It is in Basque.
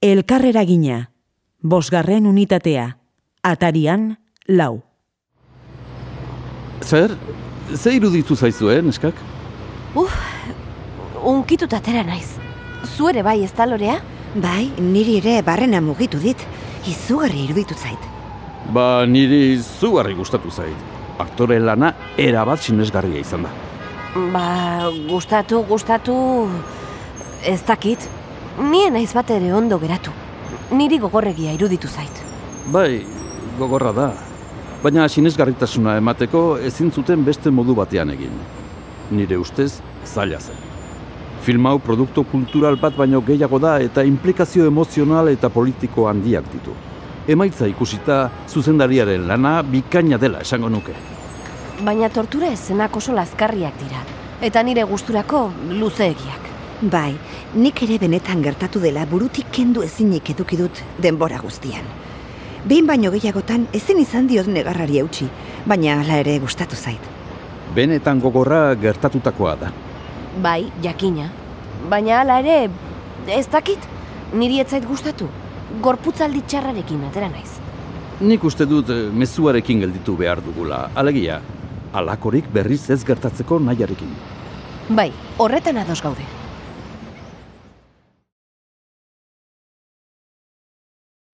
Elkarrera gina, bosgarren unitatea, atarian lau. Zer, ze iruditu zaizuen, neskak? Uf, unkitut atera naiz. Zu ere bai ez da lorea? Bai, niri ere barrena mugitu dit. Izugarri iruditu zait. Ba, niri zugarri gustatu zait. Aktore lana erabat sinesgarria izan da. Ba, gustatu, gustatu... Ez dakit. Nien naiz bat ere ondo geratu. Niri gogorregia iruditu zait. Bai, gogorra da. Baina sinesgarritasuna emateko ezin zuten beste modu batean egin. Nire ustez, zaila zen. Film hau produktu kultural bat baino gehiago da eta implikazio emozional eta politiko handiak ditu. Emaitza ikusita zuzendariaren lana bikaina dela esango nuke. Baina tortura ezenak oso lazkarriak dira. Eta nire gusturako luzeegiak. Bai, nik ere benetan gertatu dela burutik kendu ezinik eduki dut denbora guztian. Behin baino gehiagotan ezin izan diot negarrari eutxi, baina hala ere gustatu zait. Benetan gogorra gertatutakoa da. Bai, jakina. Baina hala ere, ez dakit, niri ez zait gustatu. Gorputzaldi txarrarekin atera naiz. Nik uste dut eh, mezuarekin gelditu behar dugula. Alegia, alakorik berriz ez gertatzeko nahiarekin. Bai, horretan ados gaude.